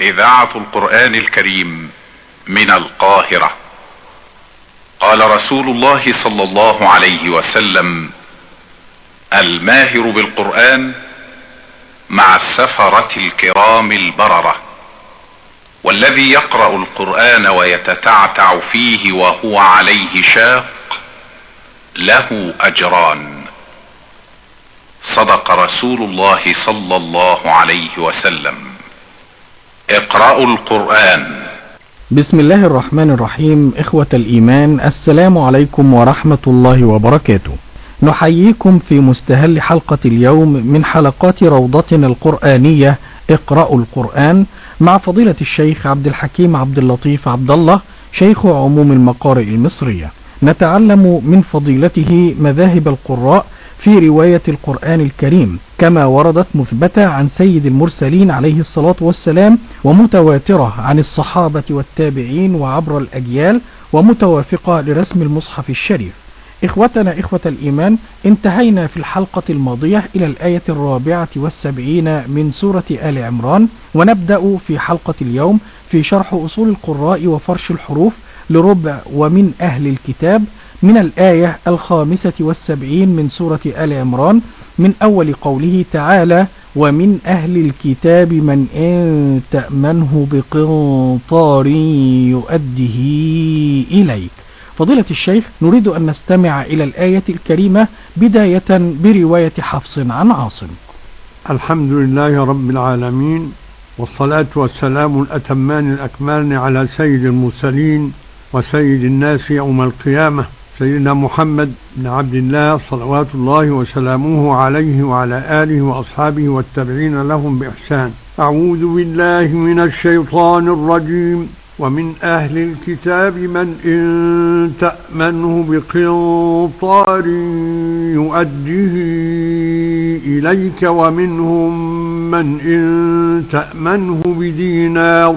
إذاعة القرآن الكريم من القاهرة. قال رسول الله صلى الله عليه وسلم الماهر بالقرآن مع السفرة الكرام البررة والذي يقرأ القرآن ويتتعتع فيه وهو عليه شاق له أجران. صدق رسول الله صلى الله عليه وسلم. اقرأوا القرآن. بسم الله الرحمن الرحيم إخوة الإيمان السلام عليكم ورحمة الله وبركاته. نحييكم في مستهل حلقة اليوم من حلقات روضتنا القرآنية اقرأوا القرآن مع فضيلة الشيخ عبد الحكيم عبد اللطيف عبد الله شيخ عموم المقارئ المصرية. نتعلم من فضيلته مذاهب القراء في رواية القرآن الكريم كما وردت مثبتة عن سيد المرسلين عليه الصلاة والسلام ومتواترة عن الصحابة والتابعين وعبر الأجيال ومتوافقة لرسم المصحف الشريف. إخوتنا إخوة الإيمان انتهينا في الحلقة الماضية إلى الآية الرابعة والسبعين من سورة آل عمران ونبدأ في حلقة اليوم في شرح أصول القراء وفرش الحروف لربع ومن أهل الكتاب من الآية الخامسة والسبعين من سورة آل عمران من أول قوله تعالى ومن أهل الكتاب من إن تأمنه بقنطار يؤده إليك. فضيلة الشيخ نريد أن نستمع إلى الآية الكريمة بداية برواية حفص عن عاصم. الحمد لله رب العالمين والصلاة والسلام الأتمان الأكمال على سيد المرسلين وسيد الناس يوم القيامة. سيدنا محمد بن عبد الله صلوات الله وسلامه عليه وعلى آله وأصحابه والتابعين لهم بإحسان. أعوذ بالله من الشيطان الرجيم. ومن أهل الكتاب من إن تأمنه بقنطار يؤديه إليك ومنهم من إن تأمنه بدينار.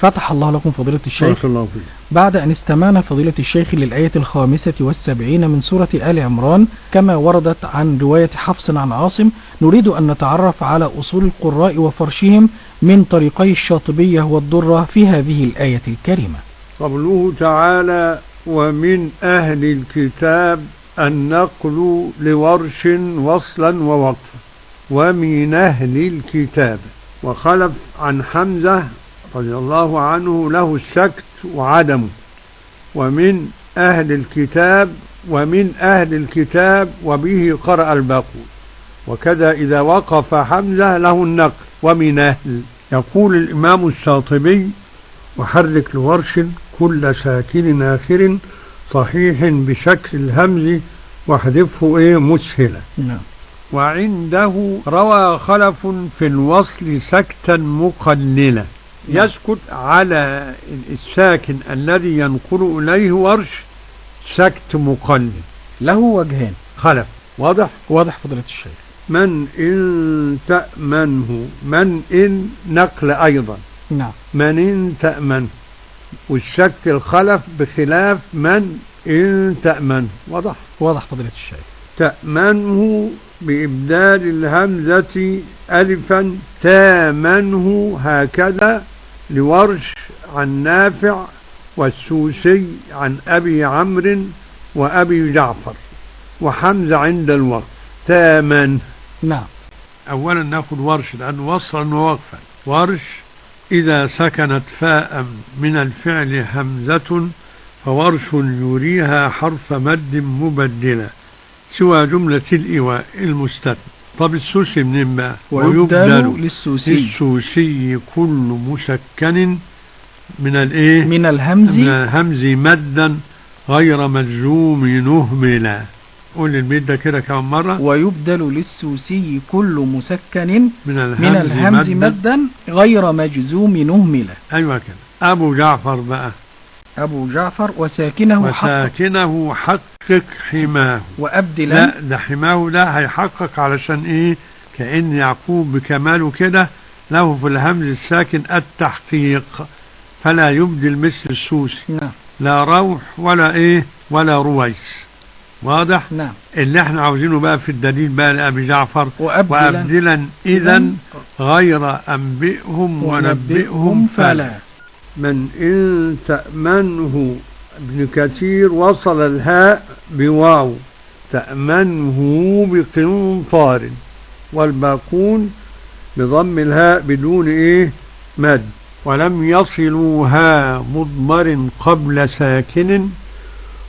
فتح الله لكم فضيلة الشيخ. الله بعد أن استمعنا فضيلة الشيخ للآية الخامسة والسبعين من سورة آل عمران كما وردت عن رواية حفص عن عاصم نريد أن نتعرف على أصول القراء وفرشهم من طريقي الشاطبية والضرة في هذه الآية الكريمة. قوله تعالى ومن أهل الكتاب النقل لورش وصلا ووقفا. ومن أهل الكتاب. وخلف عن حمزة رضي الله عنه له السكت وعدمه. ومن أهل الكتاب ومن أهل الكتاب وبه قرأ الباقون. وكذا إذا وقف حمزة له النقل. ومن أهل يقول الإمام الشاطبي وحرك لورش كل ساكن آخر صحيح بشكل الهمز واحذفه إيه مسهلا. نعم. وعنده روى خلف في الوصل سكتا مقللا. يسكت على الساكن الذي ينقل إليه ورش سكت مقلل له وجهان خلف. واضح؟ واضح فضيلة الشيخ. من إن تأمنه من إن نقل أيضا. نعم. من إن تأمنه. والسكت الخلف بخلاف من إن تأمنه. واضح؟ واضح فضيلة الشيخ. تأمنه بإبدال الهمزة ألفا تامنه هكذا لورش عن نافع والسوسي عن أبي عمرو وأبي جعفر وحمزة عند الوقف تامن نعم. أولا نأخذ ورش لأنه وصلا ووقفا. ورش إذا سكنت فاء من الفعل همزة فورش يريها حرف مد مبدلا سوى جملة الإيواء المستثنى. طب السوسي منين بقى؟ ويبدل للسوسي للسوسي كل مسكن من الإيه؟ من الهمز من الهمز مدا غير مجزوم نهملا. قول البيت ده كده كمان مرة؟ ويبدل للسوسي كل مسكن من الهمز, من الهمز مدا. غير مجزوم نهملة أيوة كده. أبو جعفر بقى. أبو جعفر وساكنه وساكنه حقق حماه. وأبدلا. لا ده حماه ده هيحقق علشان إيه؟ كأن يعقوب بكماله كده له في الهمز الساكن التحقيق. فلا يبدل مثل السوسي. نعم. لا روح ولا إيه؟ ولا رويس. واضح؟ نعم. اللي إحنا عاوزينه بقى في الدليل بقى لأبي جعفر. وأبدلا. وأبدلا إذا غير أنبئهم ونبئهم فلا. من إن تأمنه ابن كثير وصل الهاء بواو تأمنه بقنطار والباقون بضم الهاء بدون إيه؟ مد. ولم يصلوها مضمر قبل ساكن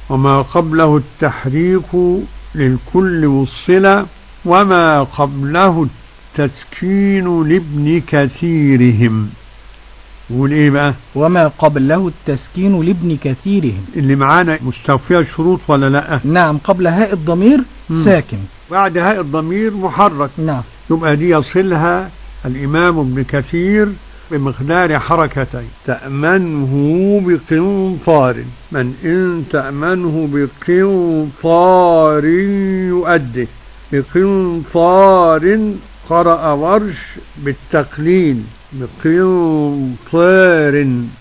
وما قبله التحريك للكل وصل وما قبله التسكين لابن كثيرهم. يقول إيه بقى؟ وما قبله التسكين لابن كثيرهم. اللي معانا مستوفية الشروط ولا لأ؟ نعم قبل هاء الضمير مم. ساكن. بعد هاء الضمير محرك. نعم. يبقى دي يصلها الإمام ابن كثير بمقدار حركتين. تأمنه بقنطار. من إن تأمنه بقنطار يؤده بقنطار قرأ ورش بالتقليل. بقنطار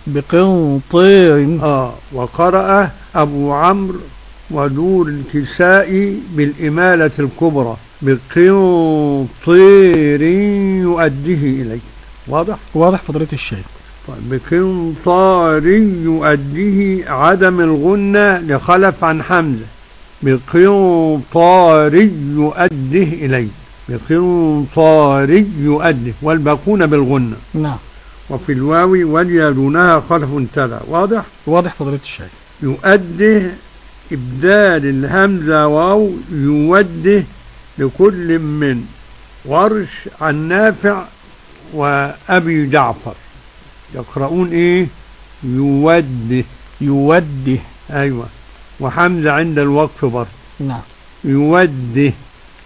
بقنطير آه وقرأ أبو عمرو ودور الكساء بالإمالة الكبرى. بقنطير يؤديه إليه واضح؟ واضح فضيلة الشيخ. طيب بقنطار يؤديه عدم الغنة لخلف عن حمزة. بقنطار يؤديه إليه بقنطار يؤديه والباقون بالغنة. نعم. وفي الواو ولي دونها خلف تلا واضح؟ واضح فضيلة الشيخ. يؤده إبدال الهمزة واو يوده لكل من ورش عن نافع وأبي جعفر. يقرؤون إيه؟ يوده يوده أيوة. وحمزة عند الوقف برضه. نعم. يوده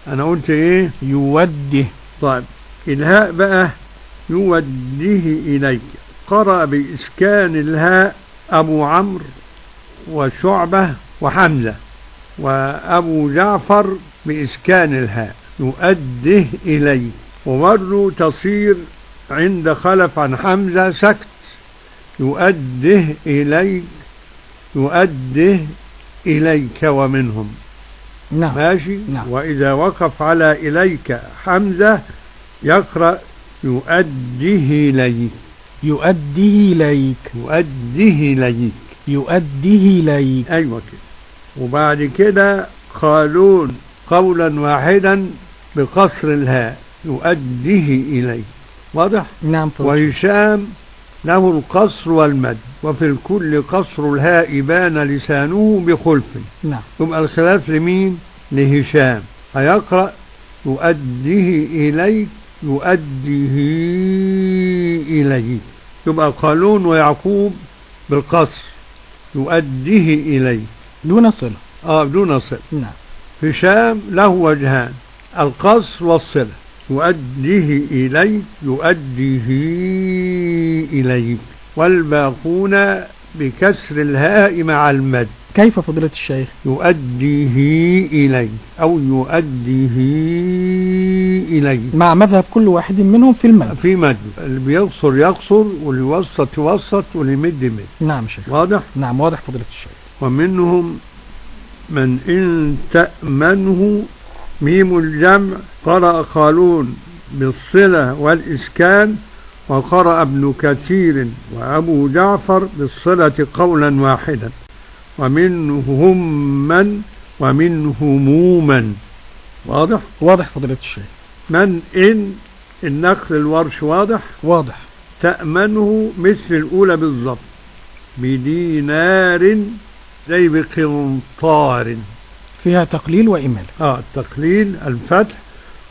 أنا قلت إيه؟ يوده طيب الهاء بقى يوده إليك قرأ بإسكان الهاء أبو عمرو وشعبة وحمزة وأبو جعفر بإسكان الهاء. يؤده إليه وبرضه تصير عند خلف عن حمزة سكت. يؤده إليك يؤده إليك ومنهم. نعم. ماشي؟ نعم. وإذا وقف على إليك حمزة يقرأ يؤديه إليك. يؤديه إليك. يؤديه إليك. يؤديه إليك. أيوة كده. وبعد كده قالون قولا واحدا بقصر الهاء يؤديه إليه واضح؟ نعم فضيلة وهشام له القصر والمد وفي الكل قصر الهاء بان لسانه بخلف. نعم. يبقى الخلاف لمين؟ لهشام. هيقرأ يؤديه إليك يؤديه إليك يبقى قالون ويعقوب بالقصر يؤديه إليه دون صلة. آه بدون صلة. نعم. هشام له وجهان القصر والصلة يؤديه إليك يؤديه إليك والباقون بكسر الهاء مع المد. كيف فضيلة الشيخ؟ يؤديه إليك أو يؤديه إليك مع مذهب كل واحد منهم في المد. في مد اللي بيقصر يقصر واللي يوسط يوسط واللي يمد يمد. نعم شيخ. واضح؟ نعم واضح فضيلة الشيخ. ومنهم من إن تأمنه ميم الجمع قرأ قالون بالصلة والإسكان وقرأ ابن كثير وأبو جعفر بالصلة قولا واحدا ومنهم من ومنهم من واضح؟ واضح فضيلة الشيخ. من إن؟ النقل الورش واضح؟ واضح. تأمنه مثل الأولى بالضبط. بدينار زي بقنطار. فيها تقليل وإمالة آه التقليل الفتح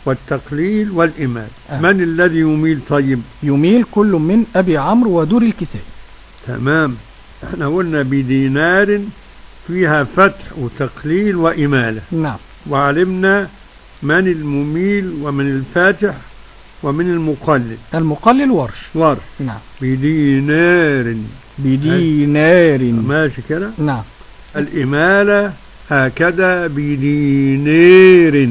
والتقليل والإمال آه. من الذي يميل؟ طيب. يميل كل من أبي عمرو ودور الكسائي تمام. إحنا قلنا بدينار فيها فتح وتقليل وإمالة. نعم. وعلمنا من المميل ومن الفاتح ومن المقلد المقلل ورش. ورش. نعم. بدينار. بدينار. ماشي كده؟ نعم. الإمالة هكذا بدينار.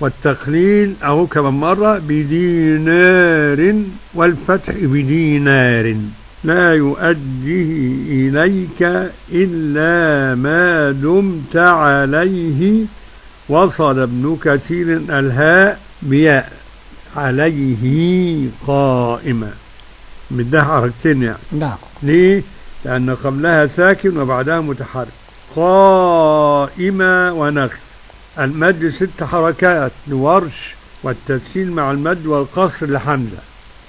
والتقليل أهو كمان مرة بدينار والفتح بدينار. لا يؤديه إليك إلا ما دمت عليه. وصل ابن كثير الهاء بياء عليه قائمة مدها حركتين يعني. نعم. ليه؟ لأن قبلها ساكن وبعدها متحرك. قائمة ونخف المد ست حركات لورش والتسهيل مع المد والقصر لحمزة.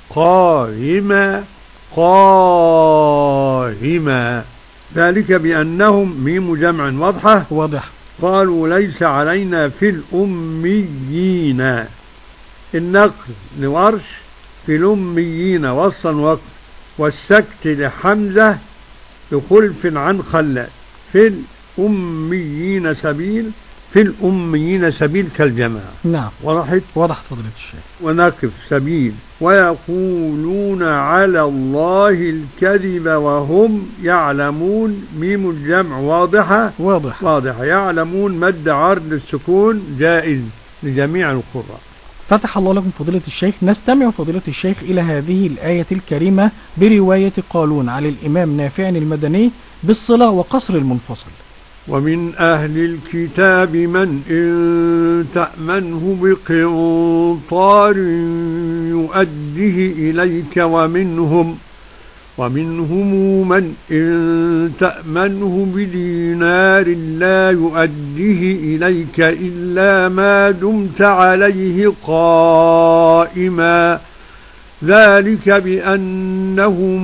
قائمة قائمة. ذلك بأنهم ميم جمع واضحة؟ واضح. قالوا ليس علينا في الأميين. النقل لورش في الأميين وصلا وقف والسكت لحمزة بخلف عن خلاد في الأميين سبيل في الأميين سبيل كالجماعة. نعم. وضحت؟ وضحت فضيلة الشيخ. ونقف سبيل. ويقولون على الله الكذب وهم يعلمون. ميم الجمع واضحة؟ واضح واضحة. يعلمون مد عرض السكون جائز لجميع القراء. فتح الله لكم فضيلة الشيخ. نستمع فضيلة الشيخ إلى هذه الآية الكريمة برواية قالون على الإمام نافع المدني بالصلة وقصر المنفصل. ومن أهل الكتاب من إن تأمنه بقنطار يؤديه إليك ومنهم ومنهم من إن تأمنه بدينار لا يؤديه إليك إلا ما دمت عليه قائما ذلك بأنهم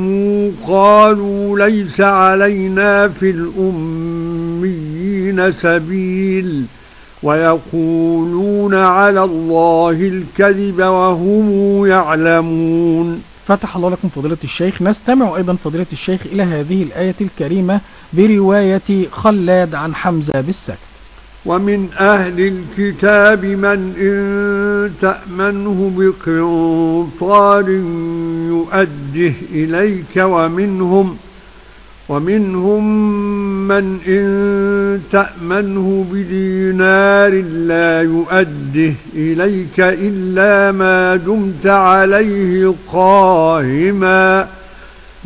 قالوا ليس علينا في الأميين سبيل ويقولون على الله الكذب وهم يعلمون. فتح الله لكم فضيلة الشيخ. نستمع أيضا فضيلة الشيخ إلى هذه الآية الكريمة برواية خلاد عن حمزة بالسكت. ومن أهل الكتاب من إن تأمنه بقنطار يؤده إليك ومنهم ومنهم من إن تأمنه بدينار لا يؤده إليك إلا ما دمت عليه قائما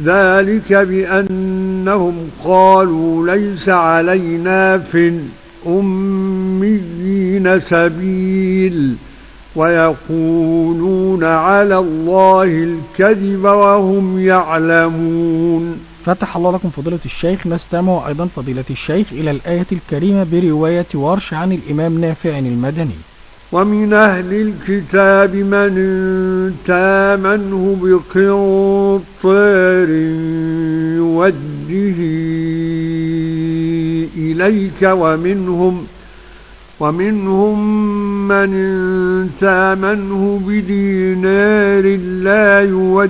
ذلك بأنهم قالوا ليس علينا في الأميين سبيل. ويقولون على الله الكذب وهم يعلمون. فتح الله لكم فضيلة الشيخ نستمع أيضا فضيلة الشيخ إلى الآية الكريمة برواية ورش عن الإمام نافع المدني. ومن أهل الكتاب من تامنه بقنطار يوده إليك ومنهم ومنهم من تامنه بدينار لا يوده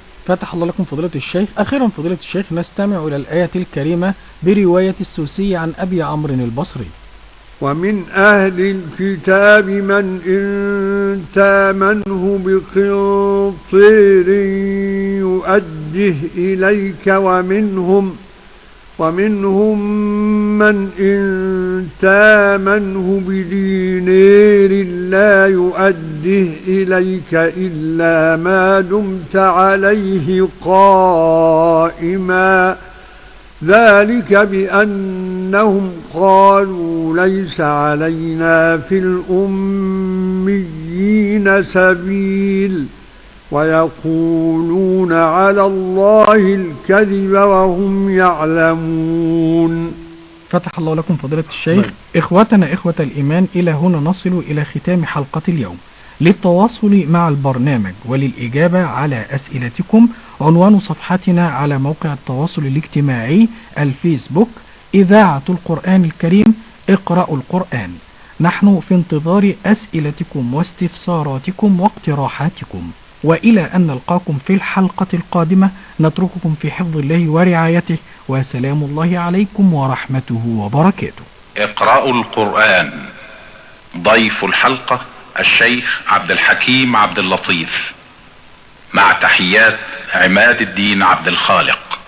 فتح الله لكم فضيلة الشيخ. أخيرا فضيلة الشيخ نستمع إلى الآية الكريمة برواية السوسي عن أبي عمرو البصري. ومن أهل الكتاب من إن تامنه بقنطير يؤده إليك ومنهم ومنهم من إن تامنه بدينير لا يؤده إليك إلا ما دمت عليه قائما. ذلك بأنهم قالوا ليس علينا في الأميين سبيل. ويقولون على الله الكذب وهم يعلمون. فتح الله لكم فضيلة الشيخ. إخوتنا إخوة الإيمان إلى هنا نصل إلى ختام حلقة اليوم. للتواصل مع البرنامج وللإجابة على أسئلتكم عنوان صفحتنا على موقع التواصل الاجتماعي الفيسبوك إذاعة القرآن الكريم اقرأوا القرآن. نحن في انتظار أسئلتكم واستفساراتكم واقتراحاتكم. وإلى أن نلقاكم في الحلقة القادمة. نترككم في حفظ الله ورعايته. وسلام الله عليكم ورحمته وبركاته. اقرأوا القرآن. ضيف الحلقة الشيخ عبد الحكيم عبد اللطيف. مع تحيات عماد الدين عبد الخالق.